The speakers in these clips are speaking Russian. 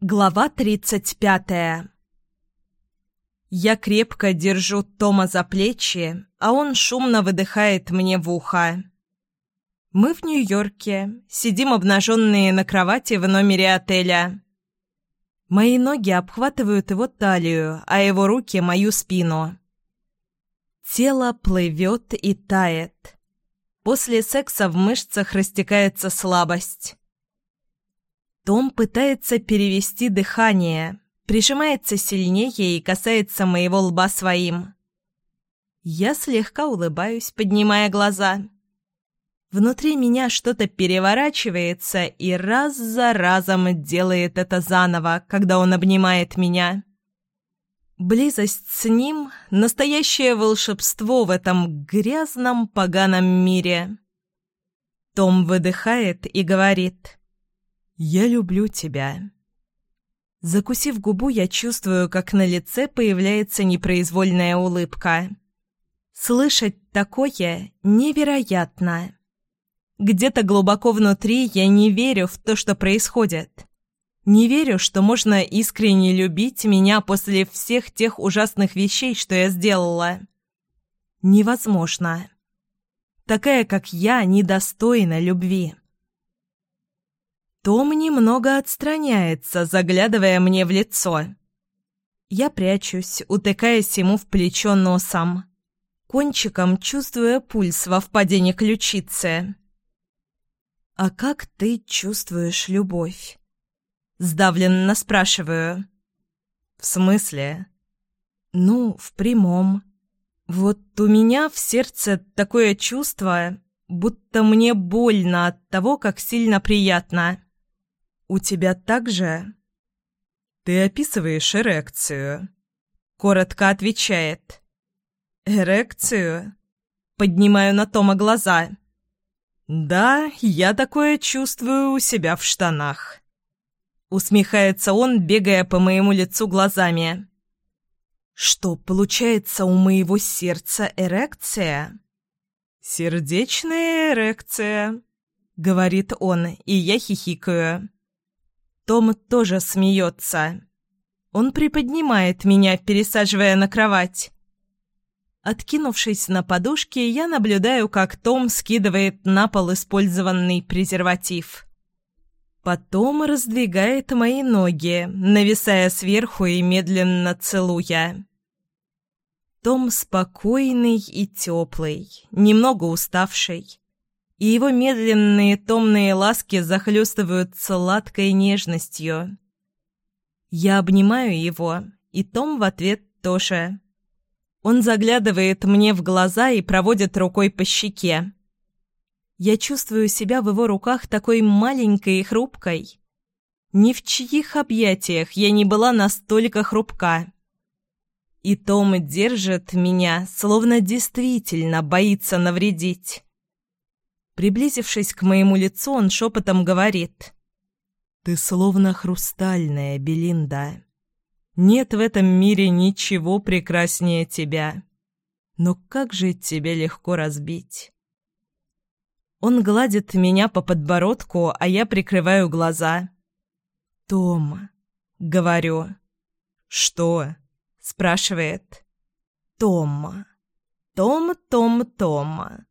Глава тридцать пятая Я крепко держу Тома за плечи, а он шумно выдыхает мне в ухо. Мы в Нью-Йорке, сидим обнаженные на кровати в номере отеля. Мои ноги обхватывают его талию, а его руки — мою спину. Тело плывет и тает. После секса в мышцах растекается слабость. Том пытается перевести дыхание, прижимается сильнее и касается моего лба своим. Я слегка улыбаюсь, поднимая глаза. Внутри меня что-то переворачивается и раз за разом делает это заново, когда он обнимает меня. Близость с ним — настоящее волшебство в этом грязном поганом мире. Том выдыхает и говорит — «Я люблю тебя». Закусив губу, я чувствую, как на лице появляется непроизвольная улыбка. Слышать такое невероятно. Где-то глубоко внутри я не верю в то, что происходит. Не верю, что можно искренне любить меня после всех тех ужасных вещей, что я сделала. Невозможно. Такая, как я, недостойна любви. Том немного отстраняется, заглядывая мне в лицо. Я прячусь, утыкаясь ему в плечо носом, кончиком чувствуя пульс во впадении ключицы. «А как ты чувствуешь любовь?» Сдавленно спрашиваю. «В смысле?» «Ну, в прямом. Вот у меня в сердце такое чувство, будто мне больно от того, как сильно приятно». «У тебя так же?» «Ты описываешь эрекцию», — коротко отвечает. «Эрекцию?» Поднимаю на Тома глаза. «Да, я такое чувствую у себя в штанах». Усмехается он, бегая по моему лицу глазами. «Что, получается, у моего сердца эрекция?» «Сердечная эрекция», — говорит он, и я хихикаю. Том тоже смеется. Он приподнимает меня, пересаживая на кровать. Откинувшись на подушке, я наблюдаю, как Том скидывает на пол использованный презерватив. Потом раздвигает мои ноги, нависая сверху и медленно целуя. Том спокойный и теплый, немного уставший и его медленные томные ласки захлестывают сладкой нежностью. Я обнимаю его, и Том в ответ тоже. Он заглядывает мне в глаза и проводит рукой по щеке. Я чувствую себя в его руках такой маленькой и хрупкой. Ни в чьих объятиях я не была настолько хрупка. И Том держит меня, словно действительно боится навредить. Приблизившись к моему лицу, он шепотом говорит. «Ты словно хрустальная, Белинда. Нет в этом мире ничего прекраснее тебя. Но как же тебе легко разбить?» Он гладит меня по подбородку, а я прикрываю глаза. «Том», — говорю. «Что?» — спрашивает. «Том. Том, Том, Том».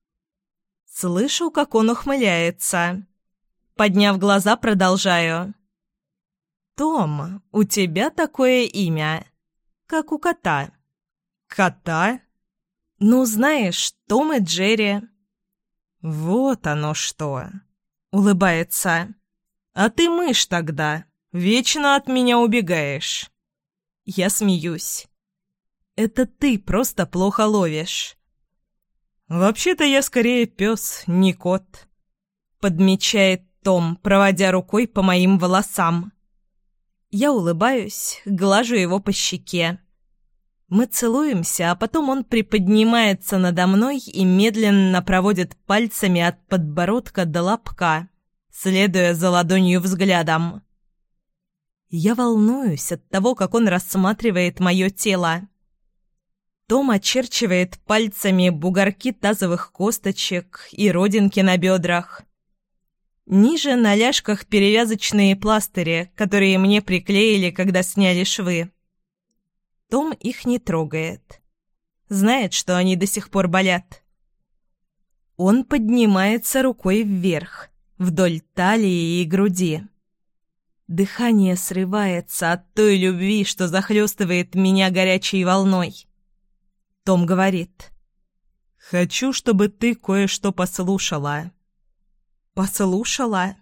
Слышу, как он ухмыляется. Подняв глаза, продолжаю. «Том, у тебя такое имя, как у кота». «Кота?» «Ну, знаешь, Том и Джерри». «Вот оно что!» — улыбается. «А ты мышь тогда, вечно от меня убегаешь». Я смеюсь. «Это ты просто плохо ловишь». «Вообще-то я скорее пес, не кот», — подмечает Том, проводя рукой по моим волосам. Я улыбаюсь, глажу его по щеке. Мы целуемся, а потом он приподнимается надо мной и медленно проводит пальцами от подбородка до лобка, следуя за ладонью взглядом. Я волнуюсь от того, как он рассматривает мое тело. Том очерчивает пальцами бугорки тазовых косточек и родинки на бедрах. Ниже на ляжках перевязочные пластыри, которые мне приклеили, когда сняли швы. Том их не трогает. Знает, что они до сих пор болят. Он поднимается рукой вверх, вдоль талии и груди. Дыхание срывается от той любви, что захлестывает меня горячей волной. Том говорит. «Хочу, чтобы ты кое-что послушала». «Послушала?»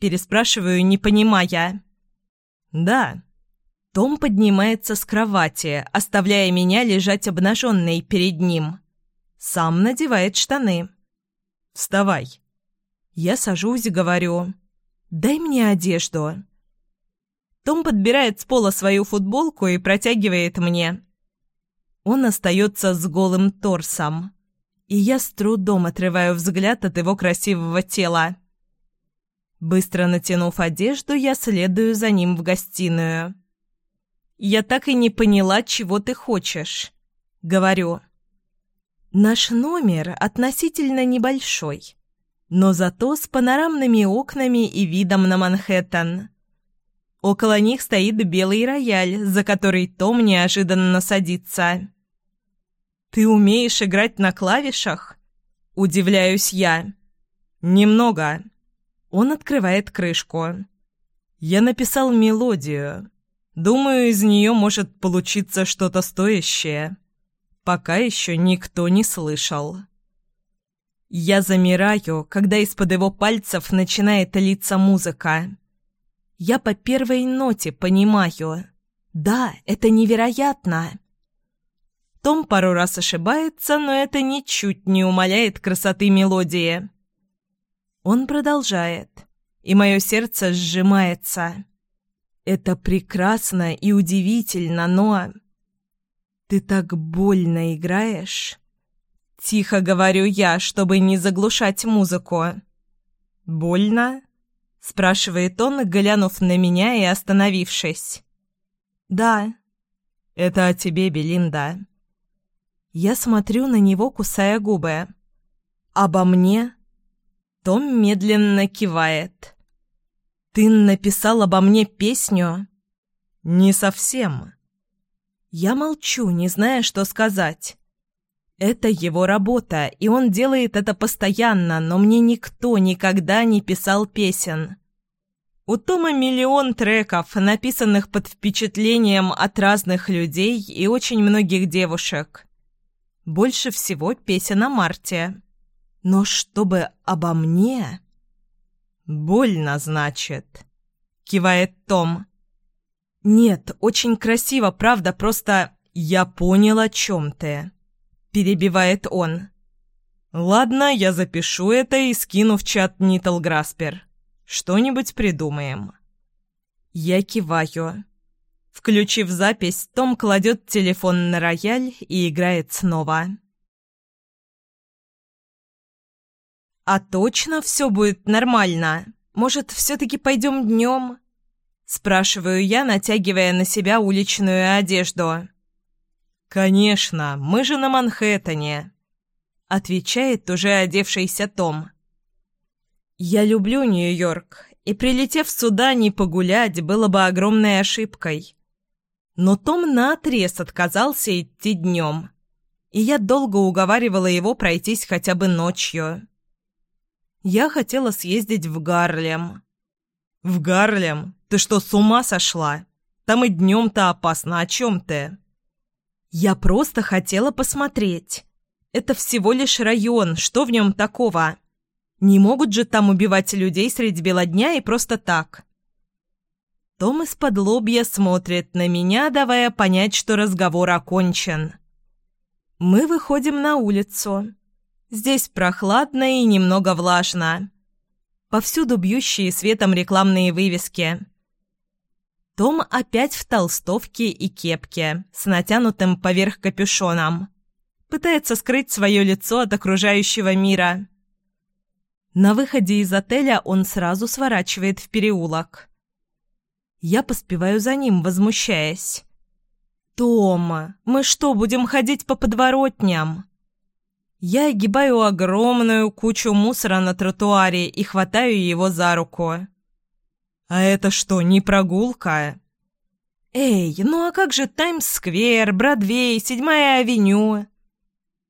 Переспрашиваю, не понимая. «Да». Том поднимается с кровати, оставляя меня лежать обнаженной перед ним. Сам надевает штаны. «Вставай». Я сажусь и говорю. «Дай мне одежду». Том подбирает с пола свою футболку и протягивает мне. Он остается с голым торсом и я с трудом отрываю взгляд от его красивого тела. Быстро натянув одежду, я следую за ним в гостиную. «Я так и не поняла, чего ты хочешь», — говорю. «Наш номер относительно небольшой, но зато с панорамными окнами и видом на Манхэттен. Около них стоит белый рояль, за который Том неожиданно садится». «Ты умеешь играть на клавишах?» Удивляюсь я. «Немного». Он открывает крышку. «Я написал мелодию. Думаю, из нее может получиться что-то стоящее. Пока еще никто не слышал». Я замираю, когда из-под его пальцев начинает литься музыка. Я по первой ноте понимаю. Да, это невероятно. Том пару раз ошибается, но это ничуть не умаляет красоты мелодии. Он продолжает, и мое сердце сжимается. Это прекрасно и удивительно, но... Ты так больно играешь. Тихо говорю я, чтобы не заглушать музыку. «Больно?» — спрашивает он, глянув на меня и остановившись. «Да». «Это о тебе, Белинда». Я смотрю на него, кусая губы. «Обо мне?» Том медленно кивает. «Ты написал обо мне песню?» «Не совсем». Я молчу, не зная, что сказать. Это его работа, и он делает это постоянно, но мне никто никогда не писал песен. У Тома миллион треков, написанных под впечатлением от разных людей и очень многих девушек. Больше всего песен о Марте. Но чтобы обо мне... «Больно, значит», — кивает Том. «Нет, очень красиво, правда, просто я понял, о чем ты», — перебивает он. «Ладно, я запишу это и скину в чат Нитл Граспер. Что-нибудь придумаем». Я киваю. Включив запись, Том кладет телефон на рояль и играет снова. «А точно все будет нормально? Может, все-таки пойдем днем?» Спрашиваю я, натягивая на себя уличную одежду. «Конечно, мы же на Манхэттене», — отвечает уже одевшийся Том. «Я люблю Нью-Йорк, и, прилетев сюда, не погулять было бы огромной ошибкой. Но Том наотрез отказался идти днем, и я долго уговаривала его пройтись хотя бы ночью. Я хотела съездить в Гарлем. «В Гарлем? Ты что, с ума сошла? Там и днем-то опасно, о чем ты?» «Я просто хотела посмотреть. Это всего лишь район, что в нем такого? Не могут же там убивать людей средь бела дня и просто так?» Том из-под лобья смотрит на меня, давая понять, что разговор окончен. Мы выходим на улицу. Здесь прохладно и немного влажно. Повсюду бьющие светом рекламные вывески. Том опять в толстовке и кепке, с натянутым поверх капюшоном. Пытается скрыть свое лицо от окружающего мира. На выходе из отеля он сразу сворачивает в переулок. Я поспеваю за ним, возмущаясь. «Тома, мы что, будем ходить по подворотням?» Я огибаю огромную кучу мусора на тротуаре и хватаю его за руку. «А это что, не прогулка?» «Эй, ну а как же Таймс-сквер, Бродвей, Седьмая авеню?»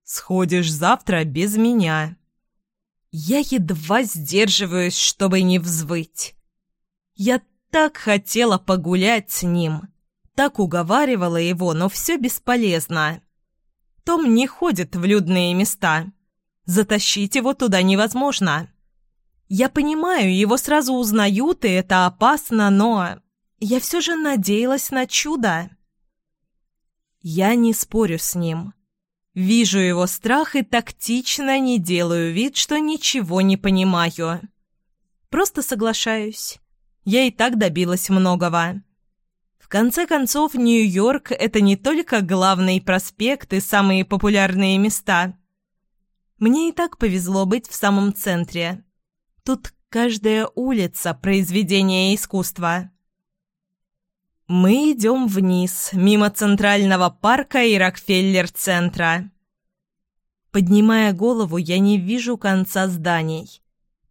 «Сходишь завтра без меня». Я едва сдерживаюсь, чтобы не взвыть. Я так хотела погулять с ним, так уговаривала его, но все бесполезно. Том не ходит в людные места. Затащить его туда невозможно. Я понимаю, его сразу узнают, и это опасно, но... Я все же надеялась на чудо. Я не спорю с ним. Вижу его страх и тактично не делаю вид, что ничего не понимаю. Просто соглашаюсь. Я и так добилась многого. В конце концов, Нью-Йорк — это не только главный проспект и самые популярные места. Мне и так повезло быть в самом центре. Тут каждая улица — произведение искусства. Мы идем вниз, мимо Центрального парка и Рокфеллер-центра. Поднимая голову, я не вижу конца зданий.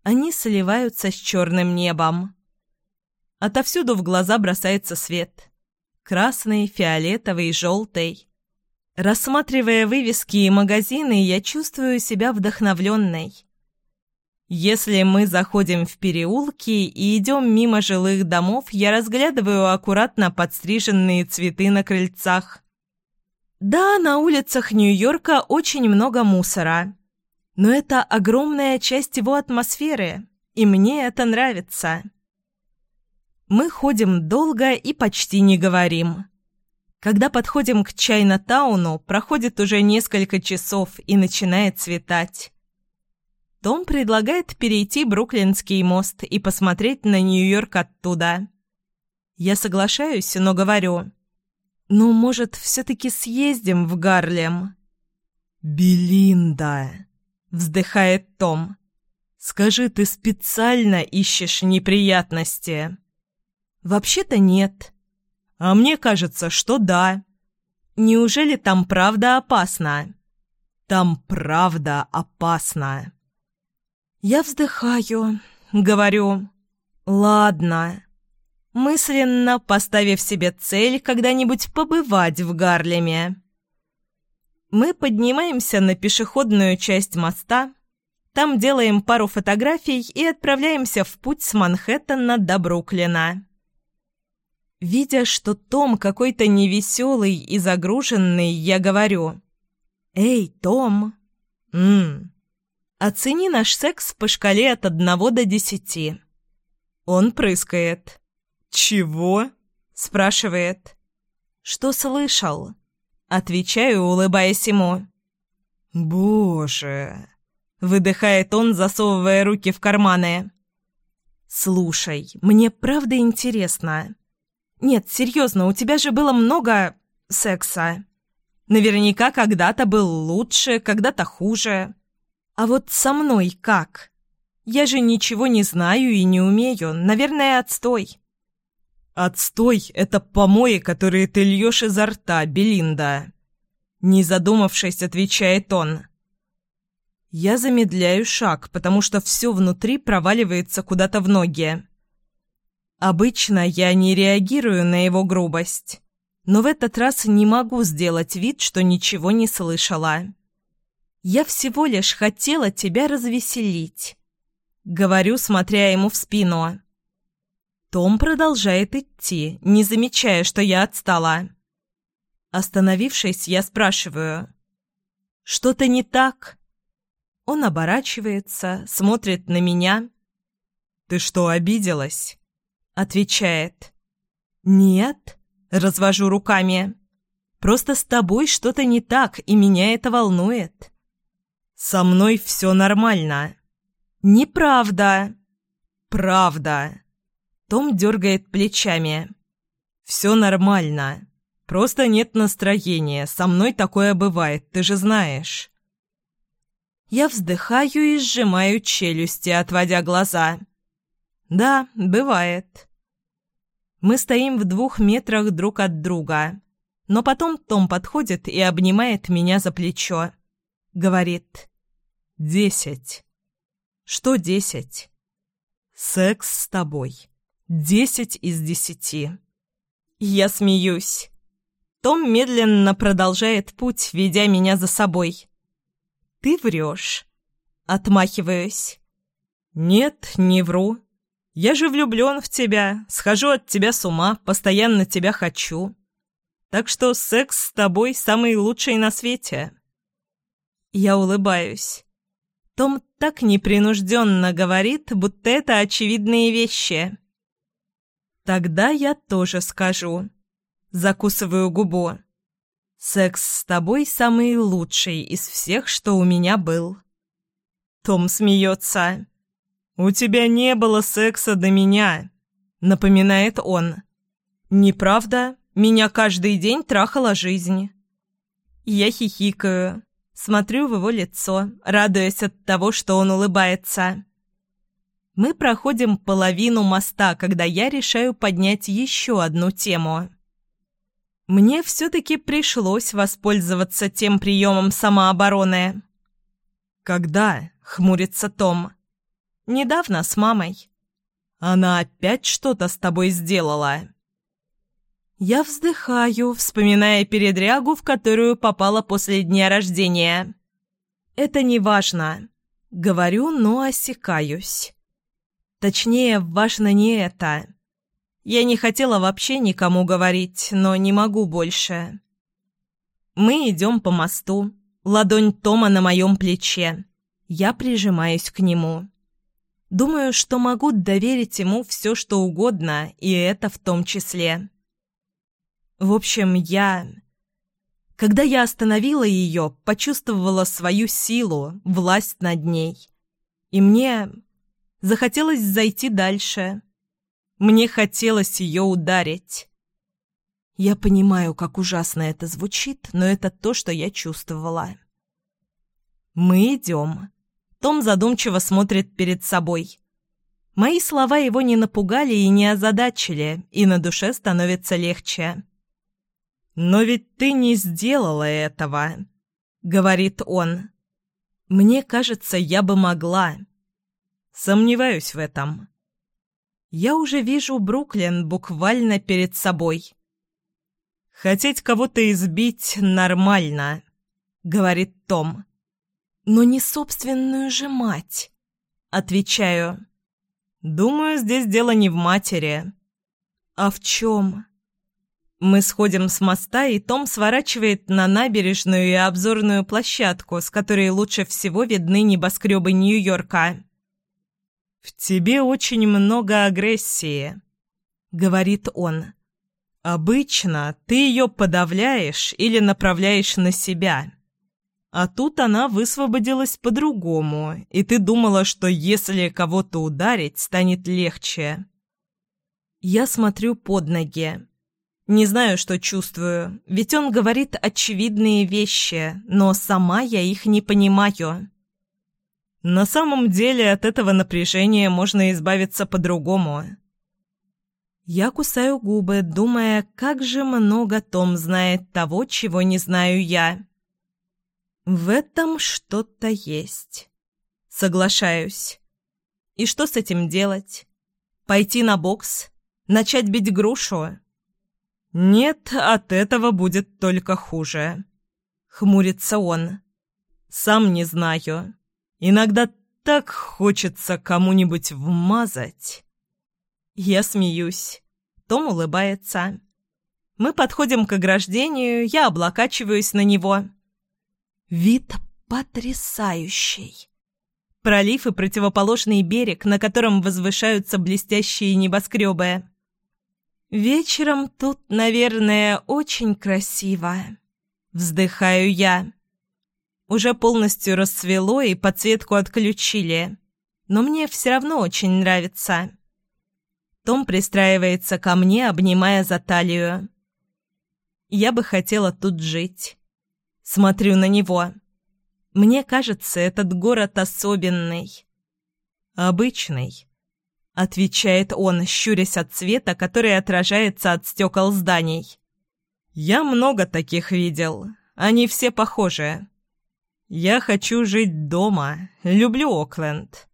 Они сливаются с черным небом. Отовсюду в глаза бросается свет. Красный, фиолетовый, желтый. Рассматривая вывески и магазины, я чувствую себя вдохновленной. Если мы заходим в переулки и идем мимо жилых домов, я разглядываю аккуратно подстриженные цветы на крыльцах. Да, на улицах Нью-Йорка очень много мусора. Но это огромная часть его атмосферы, и мне это нравится. Мы ходим долго и почти не говорим. Когда подходим к Чайна-тауну, проходит уже несколько часов и начинает светать. Том предлагает перейти Бруклинский мост и посмотреть на Нью-Йорк оттуда. Я соглашаюсь, но говорю, «Ну, может, все-таки съездим в Гарлем?» «Белинда!» — вздыхает Том. «Скажи, ты специально ищешь неприятности?» «Вообще-то нет». «А мне кажется, что да». «Неужели там правда опасно?» «Там правда опасно». Я вздыхаю, говорю «Ладно». Мысленно поставив себе цель когда-нибудь побывать в Гарлеме. Мы поднимаемся на пешеходную часть моста, там делаем пару фотографий и отправляемся в путь с Манхэттена до Бруклина. Видя, что Том какой-то невеселый и загруженный, я говорю «Эй, Том!» «Ммм, оцени наш секс по шкале от одного до десяти». Он прыскает. «Чего?» – спрашивает. «Что слышал?» Отвечаю, улыбаясь ему. «Боже!» – выдыхает он, засовывая руки в карманы. «Слушай, мне правда интересно. Нет, серьезно, у тебя же было много секса. Наверняка когда-то был лучше, когда-то хуже. А вот со мной как? Я же ничего не знаю и не умею. Наверное, отстой. Отстой — это помои, которые ты льешь изо рта, Белинда. Не задумавшись, отвечает он. Я замедляю шаг, потому что все внутри проваливается куда-то в ноги. Обычно я не реагирую на его грубость, но в этот раз не могу сделать вид, что ничего не слышала. «Я всего лишь хотела тебя развеселить», — говорю, смотря ему в спину. Том продолжает идти, не замечая, что я отстала. Остановившись, я спрашиваю. «Что-то не так?» Он оборачивается, смотрит на меня. «Ты что, обиделась?» Отвечает. «Нет», — развожу руками. «Просто с тобой что-то не так, и меня это волнует». «Со мной все нормально». «Неправда». «Правда». Том дергает плечами. «Все нормально. Просто нет настроения. Со мной такое бывает, ты же знаешь». Я вздыхаю и сжимаю челюсти, отводя глаза. «Да, бывает». Мы стоим в двух метрах друг от друга. Но потом Том подходит и обнимает меня за плечо. Говорит, Десять. Что десять? Секс с тобой. Десять из десяти. Я смеюсь. Том медленно продолжает путь, ведя меня за собой. «Ты врешь». Отмахиваюсь. «Нет, не вру. Я же влюблен в тебя, схожу от тебя с ума, постоянно тебя хочу. Так что секс с тобой самый лучший на свете». Я улыбаюсь. Том так непринужденно говорит, будто это очевидные вещи. Тогда я тоже скажу. Закусываю губу. Секс с тобой самый лучший из всех, что у меня был. Том смеется. «У тебя не было секса до меня», — напоминает он. «Неправда, меня каждый день трахала жизнь». Я хихикаю, смотрю в его лицо, радуясь от того, что он улыбается. Мы проходим половину моста, когда я решаю поднять еще одну тему. Мне все-таки пришлось воспользоваться тем приемом самообороны. «Когда?» — хмурится Том. «Недавно с мамой». «Она опять что-то с тобой сделала?» Я вздыхаю, вспоминая передрягу, в которую попала после дня рождения. «Это не важно», — говорю, но осекаюсь. Точнее, важно не это. Я не хотела вообще никому говорить, но не могу больше. Мы идем по мосту. Ладонь Тома на моем плече. Я прижимаюсь к нему. Думаю, что могу доверить ему все, что угодно, и это в том числе. В общем, я... Когда я остановила ее, почувствовала свою силу, власть над ней. И мне Захотелось зайти дальше. Мне хотелось ее ударить. Я понимаю, как ужасно это звучит, но это то, что я чувствовала. Мы идем. Том задумчиво смотрит перед собой. Мои слова его не напугали и не озадачили, и на душе становится легче. «Но ведь ты не сделала этого», — говорит он. «Мне кажется, я бы могла». Сомневаюсь в этом. Я уже вижу Бруклин буквально перед собой. «Хотеть кого-то избить нормально», — говорит Том. «Но не собственную же мать», — отвечаю. «Думаю, здесь дело не в матери». «А в чем?» Мы сходим с моста, и Том сворачивает на набережную и обзорную площадку, с которой лучше всего видны небоскребы Нью-Йорка. «В тебе очень много агрессии», — говорит он. «Обычно ты ее подавляешь или направляешь на себя. А тут она высвободилась по-другому, и ты думала, что если кого-то ударить, станет легче». Я смотрю под ноги. Не знаю, что чувствую, ведь он говорит очевидные вещи, но сама я их не понимаю. На самом деле от этого напряжения можно избавиться по-другому. Я кусаю губы, думая, как же много Том знает того, чего не знаю я. В этом что-то есть. Соглашаюсь. И что с этим делать? Пойти на бокс? Начать бить грушу? Нет, от этого будет только хуже. Хмурится он. Сам не знаю. Иногда так хочется кому-нибудь вмазать. Я смеюсь. Том улыбается. Мы подходим к ограждению, я облокачиваюсь на него. Вид потрясающий. Пролив и противоположный берег, на котором возвышаются блестящие небоскребы. Вечером тут, наверное, очень красиво. Вздыхаю я. Уже полностью расцвело и подсветку отключили. Но мне все равно очень нравится. Том пристраивается ко мне, обнимая за талию. Я бы хотела тут жить. Смотрю на него. Мне кажется, этот город особенный. Обычный. — отвечает он, щурясь от света, который отражается от стекол зданий. «Я много таких видел. Они все похожи. Я хочу жить дома. Люблю Окленд».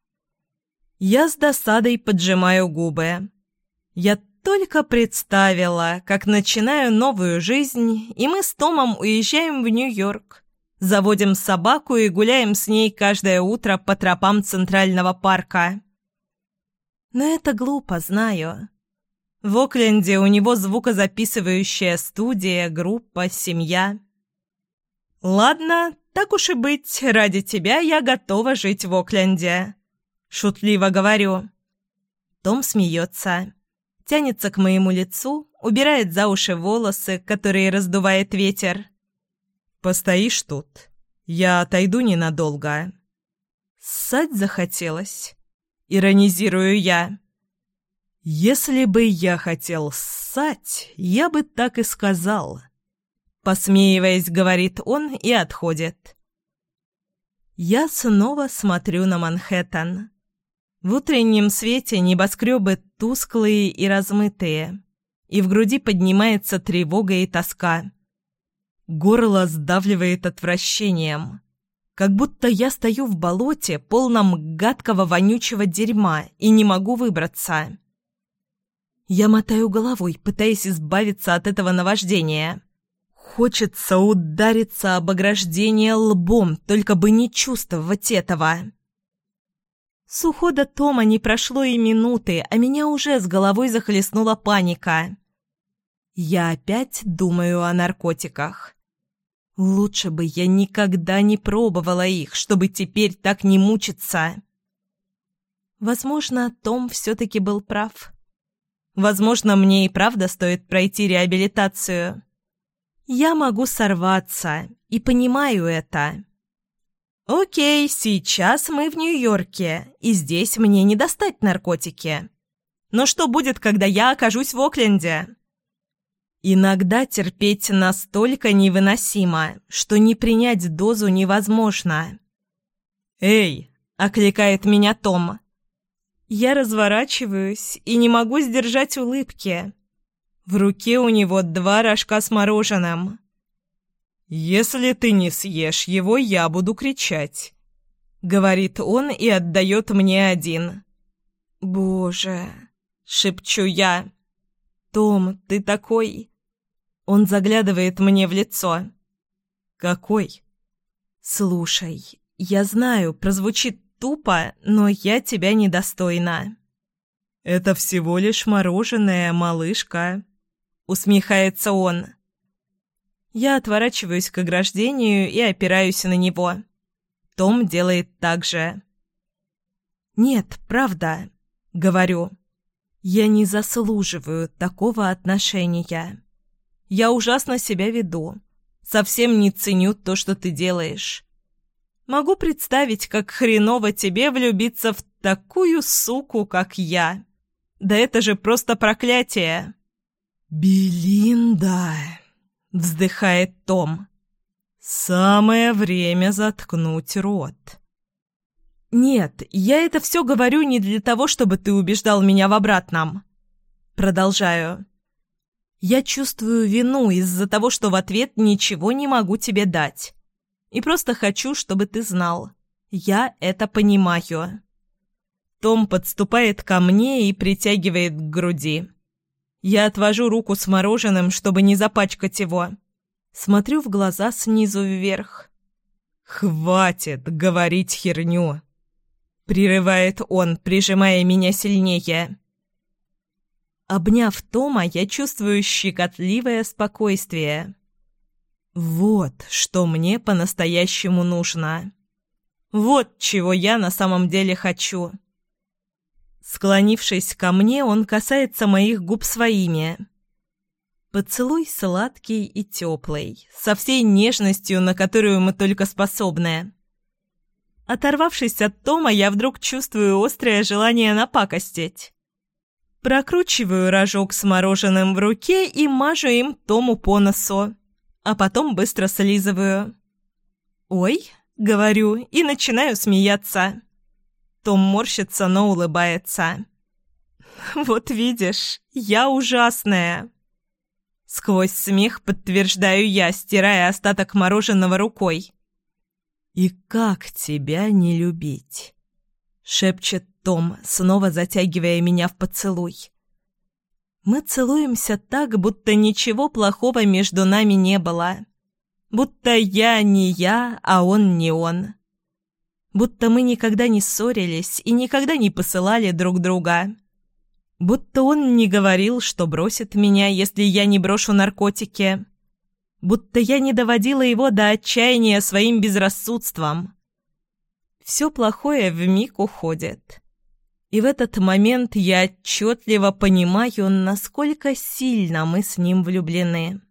Я с досадой поджимаю губы. Я только представила, как начинаю новую жизнь, и мы с Томом уезжаем в Нью-Йорк. Заводим собаку и гуляем с ней каждое утро по тропам Центрального парка. Но это глупо, знаю. В Окленде у него звукозаписывающая студия, группа, семья. «Ладно, так уж и быть, ради тебя я готова жить в Окленде», — шутливо говорю. Том смеется, тянется к моему лицу, убирает за уши волосы, которые раздувает ветер. «Постоишь тут? Я отойду ненадолго». Ссать захотелось. Иронизирую я. «Если бы я хотел ссать, я бы так и сказал». Посмеиваясь, говорит он и отходит. Я снова смотрю на Манхэттен. В утреннем свете небоскребы тусклые и размытые, и в груди поднимается тревога и тоска. Горло сдавливает отвращением, как будто я стою в болоте, полном гадкого вонючего дерьма, и не могу выбраться. Я мотаю головой, пытаясь избавиться от этого наваждения. Хочется удариться об ограждение лбом, только бы не чувствовать этого. С ухода Тома не прошло и минуты, а меня уже с головой захлестнула паника. Я опять думаю о наркотиках. Лучше бы я никогда не пробовала их, чтобы теперь так не мучиться. Возможно, Том все-таки был прав. Возможно, мне и правда стоит пройти реабилитацию. Я могу сорваться, и понимаю это. Окей, сейчас мы в Нью-Йорке, и здесь мне не достать наркотики. Но что будет, когда я окажусь в Окленде? Иногда терпеть настолько невыносимо, что не принять дозу невозможно. «Эй!» — окликает меня Том. Я разворачиваюсь и не могу сдержать улыбки. В руке у него два рожка с мороженым. «Если ты не съешь его, я буду кричать», — говорит он и отдает мне один. «Боже!» — шепчу я. «Том, ты такой...» Он заглядывает мне в лицо. «Какой?» «Слушай, я знаю, прозвучит тупо, но я тебя недостойна». «Это всего лишь мороженое, малышка», — усмехается он. Я отворачиваюсь к ограждению и опираюсь на него. Том делает так же. «Нет, правда», — говорю. «Я не заслуживаю такого отношения. Я ужасно себя веду. Совсем не ценю то, что ты делаешь. Могу представить, как хреново тебе влюбиться в такую суку, как я. Да это же просто проклятие!» «Белинда!» — вздыхает Том. «Самое время заткнуть рот». «Нет, я это все говорю не для того, чтобы ты убеждал меня в обратном». Продолжаю. «Я чувствую вину из-за того, что в ответ ничего не могу тебе дать. И просто хочу, чтобы ты знал. Я это понимаю». Том подступает ко мне и притягивает к груди. Я отвожу руку с мороженым, чтобы не запачкать его. Смотрю в глаза снизу вверх. «Хватит говорить херню!» Прерывает он, прижимая меня сильнее. Обняв Тома, я чувствую щекотливое спокойствие. Вот что мне по-настоящему нужно. Вот чего я на самом деле хочу. Склонившись ко мне, он касается моих губ своими. Поцелуй сладкий и теплый, со всей нежностью, на которую мы только способны. Оторвавшись от Тома, я вдруг чувствую острое желание напакостить. Прокручиваю рожок с мороженым в руке и мажу им Тому по носу, а потом быстро слизываю. «Ой», — говорю, и начинаю смеяться. Том морщится, но улыбается. «Вот видишь, я ужасная!» Сквозь смех подтверждаю я, стирая остаток мороженого рукой. «И как тебя не любить?» — шепчет Том, снова затягивая меня в поцелуй. Мы целуемся так, будто ничего плохого между нами не было. Будто я не я, а он не он. Будто мы никогда не ссорились и никогда не посылали друг друга. Будто он не говорил, что бросит меня, если я не брошу наркотики. Будто я не доводила его до отчаяния своим безрассудством. Все плохое вмиг уходит. И в этот момент я отчетливо понимаю, насколько сильно мы с ним влюблены.